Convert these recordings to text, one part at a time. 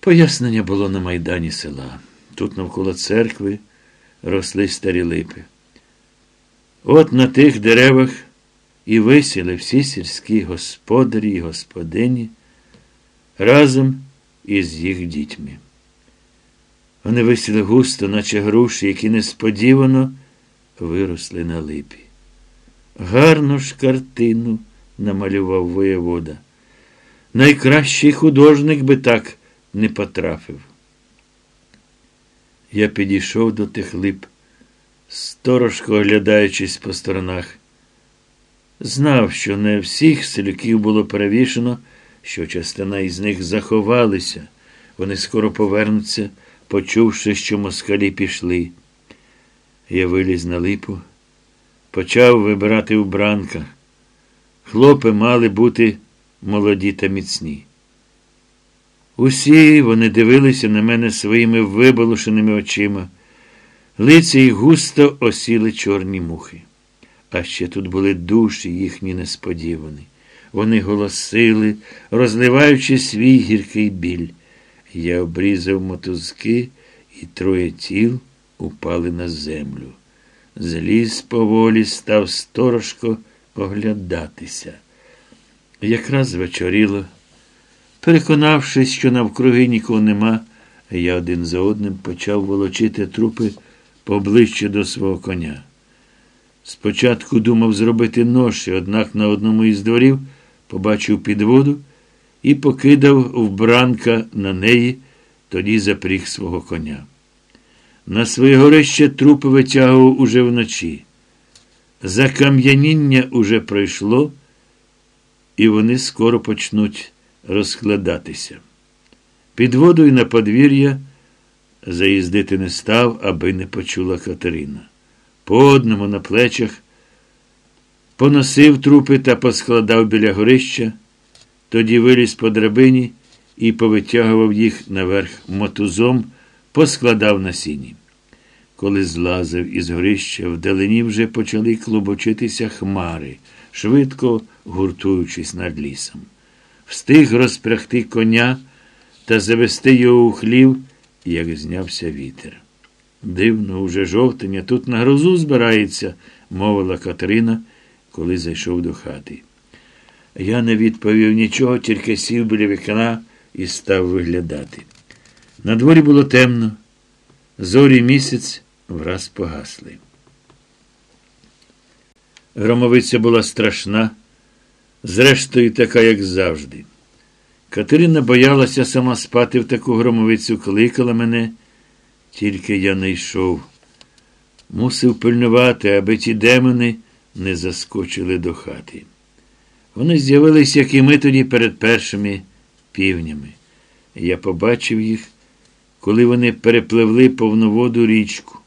Пояснення було на майдані села. Тут навколо церкви росли старі липи. От на тих деревах і висіли всі сільські господарі і господині разом із їх дітьми. Вони висіли густо, наче груші, які несподівано виросли на липі. Гарну ж картину намалював воєвода. Найкращий художник би так не потрапив. Я підійшов до тих лип, сторожко оглядаючись по сторонах. Знав, що не всіх селюків було перевішено, що частина із них заховалися. Вони скоро повернуться, почувши, що москалі пішли. Я виліз на липу, почав вибирати убранка. Хлопи мали бути молоді та міцні. Усі вони дивилися на мене своїми виболошеними очима. Лиця їх густо осіли чорні мухи. А ще тут були душі їхні несподівані. Вони голосили, розливаючи свій гіркий біль. Я обрізав мотузки, і троє тіл упали на землю. Зліз поволі став сторожко оглядатися. Якраз вечоріло. Переконавшись, що навкруги нікого нема, я один за одним почав волочити трупи поближче до свого коня. Спочатку думав зробити ноші, однак на одному із дворів побачив підводу і покидав вбранка на неї, тоді запріг свого коня. На своє горище трупи витягував уже вночі. Закам'яніння уже пройшло, і вони скоро почнуть розкладатися. Під водою на подвір'я заїздити не став, аби не почула Катерина. По одному на плечах поносив трупи та поскладав біля горища, тоді виліз по драбині і повитягував їх наверх мотузом, поскладав на сіні. Коли злазив із горища, вдалині вже почали клубочитися хмари, швидко гуртуючись над лісом. Встиг розпрягти коня та завести його у хлів, як знявся вітер. Дивно, уже жовтення тут на грозу збирається, мовила Катерина, коли зайшов до хати. Я не відповів нічого, тільки сів біля вікна і став виглядати. На дворі було темно, зорі місяць враз погасли. Громовиця була страшна, зрештою, така, як завжди. Катерина боялася сама спати в таку громовицю, кликала мене, тільки я не йшов. Мусив пильнувати, аби ті демони не заскочили до хати. Вони з'явились, як і ми тоді перед першими півнями. Я побачив їх, коли вони перепливли повноводу річку.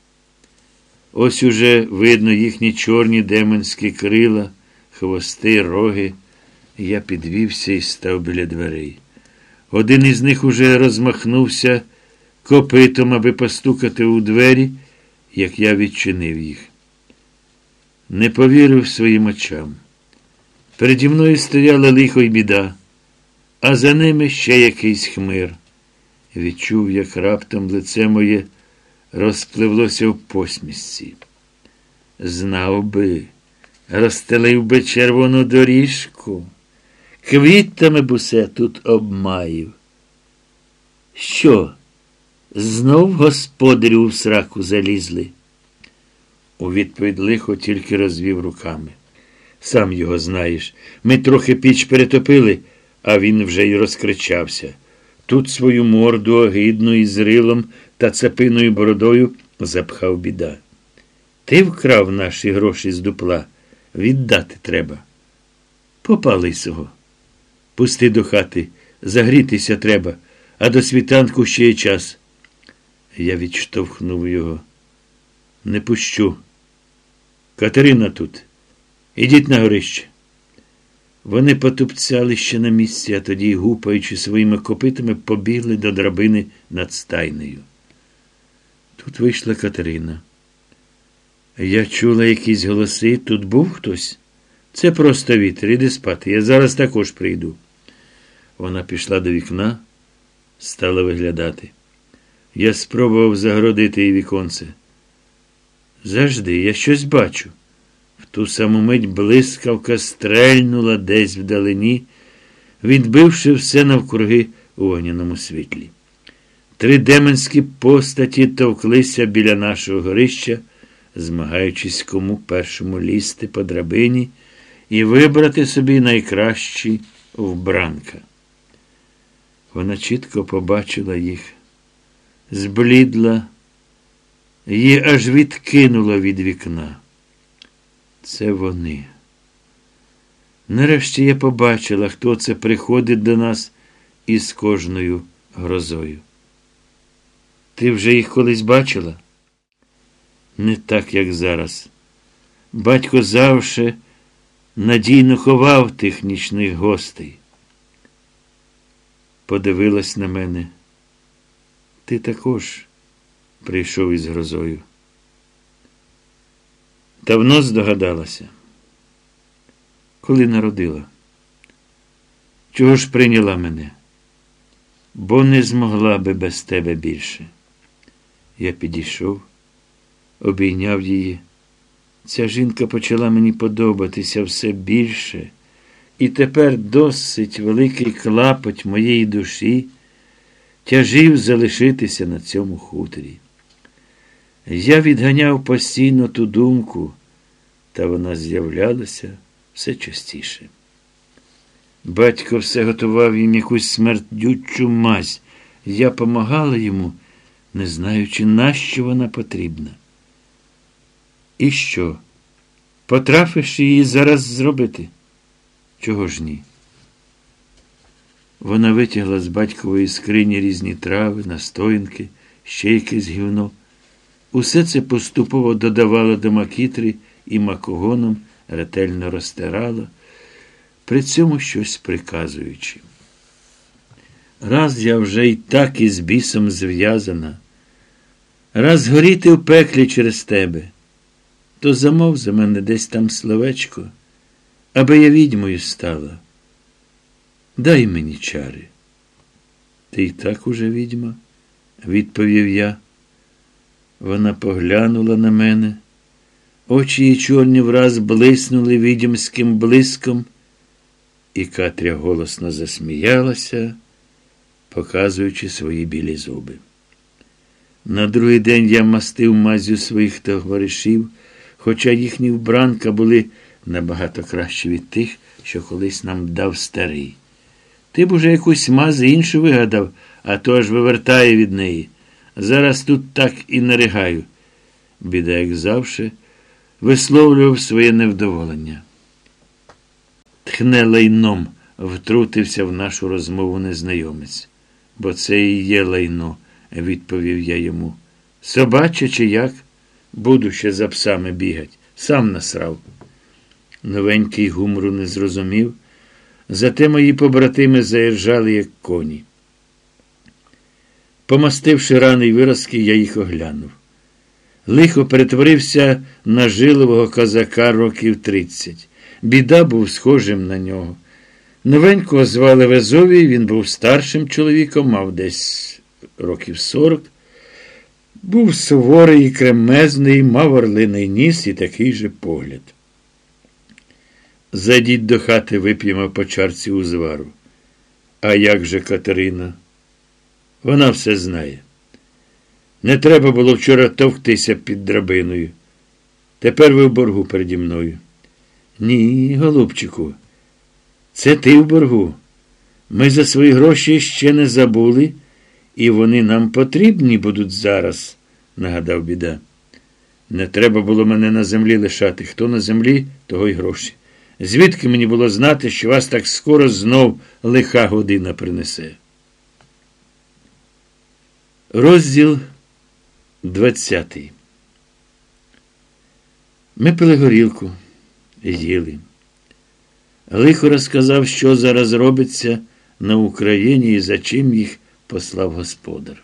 Ось уже видно їхні чорні демонські крила, хвости, роги. Я підвівся і став біля дверей. Один із них уже розмахнувся копитом, аби постукати у двері, як я відчинив їх. Не повірив своїм очам. Переді мною стояла лихо й біда, а за ними ще якийсь хмир. Відчув, як раптом лице моє розпливлося в посмішці. Знав би, розстелив би червону доріжку, квітами б усе тут обмаїв. Що? Знов господарю в сраку залізли? У відповідь лихо тільки розвів руками. Сам його знаєш. Ми трохи піч перетопили, а він вже й розкричався. Тут свою морду огидну із рилом та цепиною бородою запхав біда. Ти вкрав наші гроші з дупла. Віддати треба. Попали сього. Пусти до хати, загрітися треба, а до світанку ще є час. Я відштовхнув його. Не пущу. Катерина тут. Ідіть на горище. Вони потупцяли ще на місці, а тоді, гупаючи своїми копитами, побігли до драбини над стайнею. Тут вийшла Катерина. Я чула якісь голоси. Тут був хтось? Це просто вітер. Іди спати. Я зараз також прийду. Вона пішла до вікна, стала виглядати. Я спробував загородити її віконце. Завжди, я щось бачу. В ту саму мить блискавка стрельнула десь вдалині, відбивши все навкруги у вогняному світлі. Три деменські постаті товклися біля нашого горища, змагаючись кому першому лізти по драбині і вибрати собі найкращі вбранка. Вона чітко побачила їх, зблідла, її аж відкинула від вікна. Це вони. Нарешті я побачила, хто це приходить до нас із кожною грозою. Ти вже їх колись бачила? Не так, як зараз. Батько завше надійно ховав тих нічних гостей. Подивилась на мене. Ти також прийшов із грозою. Давно здогадалася, коли народила. Чого ж прийняла мене? Бо не змогла би без тебе більше. Я підійшов, обійняв її. Ця жінка почала мені подобатися все більше, і тепер досить великий клапоть моєї душі тяжів залишитися на цьому хуторі. Я відганяв постійно ту думку, та вона з'являлася все частіше. Батько все готував їм якусь смердючу мазь. Я помагала йому, не знаючи, нащо вона потрібна. І що? Потрафиш її зараз зробити? Чого ж ні? Вона витягла з батькової скрині різні трави, настоянки, ще якесь гівно. Усе це поступово додавала до макітри і макогоном ретельно розтирала, при цьому щось приказуючи. Раз я вже й так із бісом зв'язана, раз горіти в пеклі через тебе, то замов за мене десь там словечко, аби я відьмою стала. Дай мені чари. Ти й так уже відьма, відповів я. Вона поглянула на мене, очі її чорні враз блиснули відьмським блиском, і Катря голосно засміялася, показуючи свої білі зуби. На другий день я мастив мазю своїх товаришів, хоча їхні вбранка були набагато кращі від тих, що колись нам дав старий. Ти б уже якусь мазь іншу вигадав, а то аж вивертає від неї. Зараз тут так і наригаю. Біда, як завше, висловлював своє невдоволення. Тхне лайном, втрутився в нашу розмову незнайомець. Бо це і є лайно, відповів я йому. Собаче чи як? Буду ще за псами бігать. Сам насрав. Новенький гумору не зрозумів. Зате мої побратими заїжджали, як коні. Помастивши рани й виразки, я їх оглянув. Лихо перетворився на жилового козака років тридцять. Біда був схожим на нього. Новенького звали Везовій, він був старшим чоловіком, мав десь років сорок. Був суворий і кремезний, мав орлиний ніс і такий же погляд. Зайдіть до хати, вип'ємо по чарці узвару. А як же Катерина? Вона все знає. Не треба було вчора товктися під драбиною. Тепер ви в боргу переді мною. Ні, голубчику, це ти в боргу. Ми за свої гроші ще не забули, і вони нам потрібні будуть зараз, нагадав біда. Не треба було мене на землі лишати. Хто на землі, того й гроші. Звідки мені було знати, що вас так скоро знов лиха година принесе? Розділ 20 Ми пили горілку, їли. Лихо розказав, що зараз робиться на Україні і за чим їх послав господар.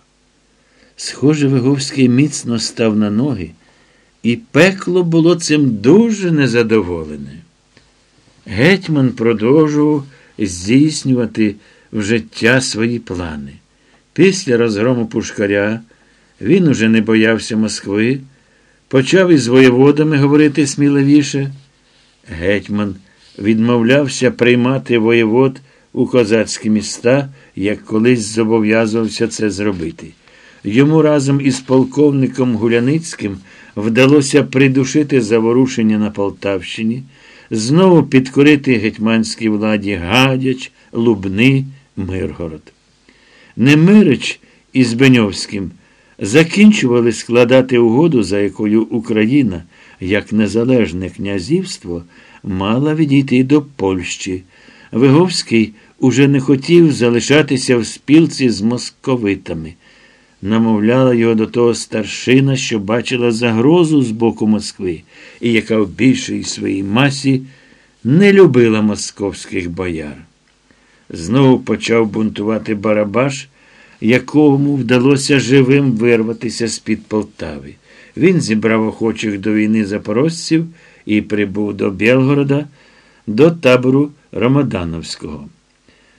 Схоже, Виговський міцно став на ноги, і пекло було цим дуже незадоволене. Гетьман продовжував здійснювати в життя свої плани. Після розгрому пушкаря він уже не боявся Москви, почав із воєводами говорити сміливіше. Гетьман відмовлявся приймати воєвод у козацькі міста, як колись зобов'язувався це зробити. Йому разом із полковником Гуляницьким вдалося придушити заворушення на Полтавщині, знову підкорити гетьманській владі Гадяч, Лубни, Миргород. Немирич із Беньовським закінчували складати угоду, за якою Україна, як незалежне князівство, мала відійти до Польщі. Виговський уже не хотів залишатися в спілці з московитами. Намовляла його до того старшина, що бачила загрозу з боку Москви, і яка в більшій своїй масі не любила московських бояр. Знову почав бунтувати Барабаш, якому вдалося живим вирватися з-під Полтави. Він зібрав охочих до війни запорожців і прибув до Білгорода, до табору Ромадановського.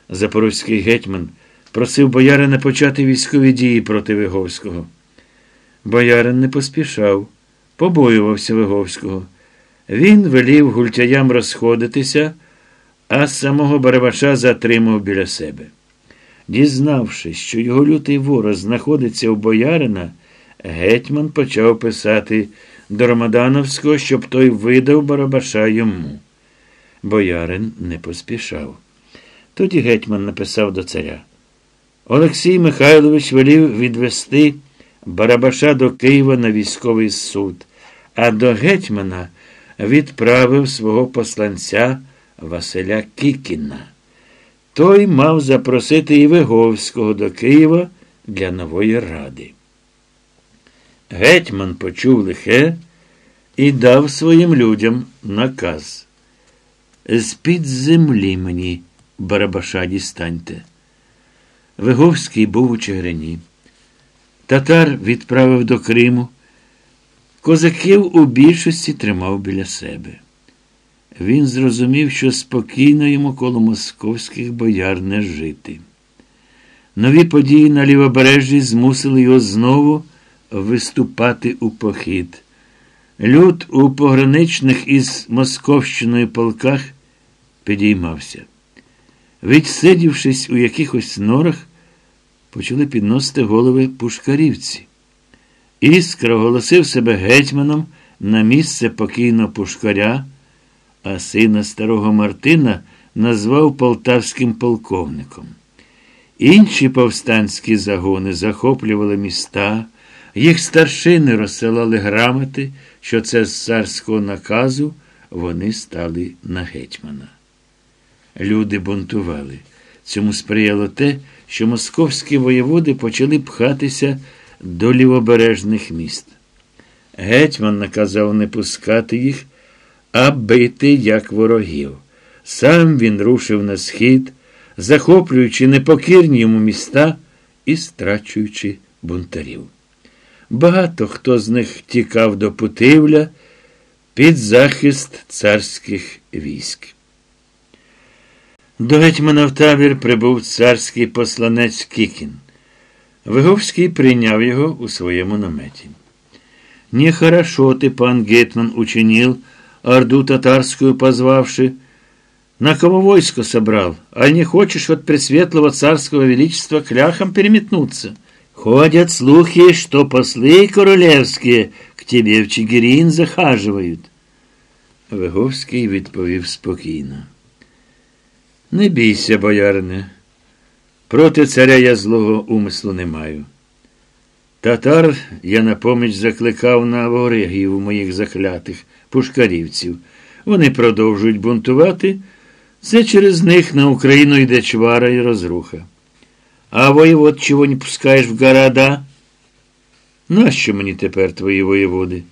Запорозький гетьман просив боярина почати військові дії проти Виговського. Боярин не поспішав, побоювався Виговського. Він велів гультяям розходитися, а самого Барабаша затримав біля себе. Дізнавшись, що його лютий ворог знаходиться у боярина, гетьман почав писати до Ромадановського, щоб той видав Барабаша йому. Боярин не поспішав. Тоді гетьман написав до царя. Олексій Михайлович велів відвести Барабаша до Києва на військовий суд, а до гетьмана відправив свого посланця Василя Кікіна. Той мав запросити і Виговського до Києва для нової ради. Гетьман почув лихе і дав своїм людям наказ. З-під землі мені, Барабаша, дістаньте. Виговський був у Чигирині. Татар відправив до Криму. Козаків у більшості тримав біля себе. Він зрозумів, що спокійно йому коло московських бояр не жити. Нові події на лівобережжі змусили його знову виступати у похід. Люд у пограничних із Московщиною полках підіймався. Відсидівшись у якихось норах, почали підносити голови пушкарівці. Іскра оголосив себе гетьманом на місце покійного пушкаря, а сина старого Мартина назвав полтавським полковником. Інші повстанські загони захоплювали міста, їх старшини розсилали грамоти, що це з царського наказу вони стали на гетьмана. Люди бунтували. Цьому сприяло те, що московські воєводи почали пхатися до лівобережних міст. Гетьман наказав не пускати їх, а бити як ворогів. Сам він рушив на схід, захоплюючи непокірні йому міста і страчуючи бунтарів. Багато хто з них тікав до Путивля під захист царських військ. До гетьмана в табір прибув царський посланець Кікін. Виговський прийняв його у своєму наметі. Нехорошо ты, пан Гетман, учинил, орду татарскую позвавши. На кого войско собрал? А не хочешь от пресветлого царского величества кляхом переметнуться? Ходят слухи, что послы королевские к тебе в Чигирин захаживают. Виговський відповів спокійно. Не бійся, боярине. Проти царя я злого умислу не маю. Татар я на поміч закликав на ворогів моїх заклятих пушкарівців. Вони продовжують бунтувати. Це через них на Україну йде чвара і розруха. А воєвод чого не пускаєш в города? Нащо мені тепер твої воєводи?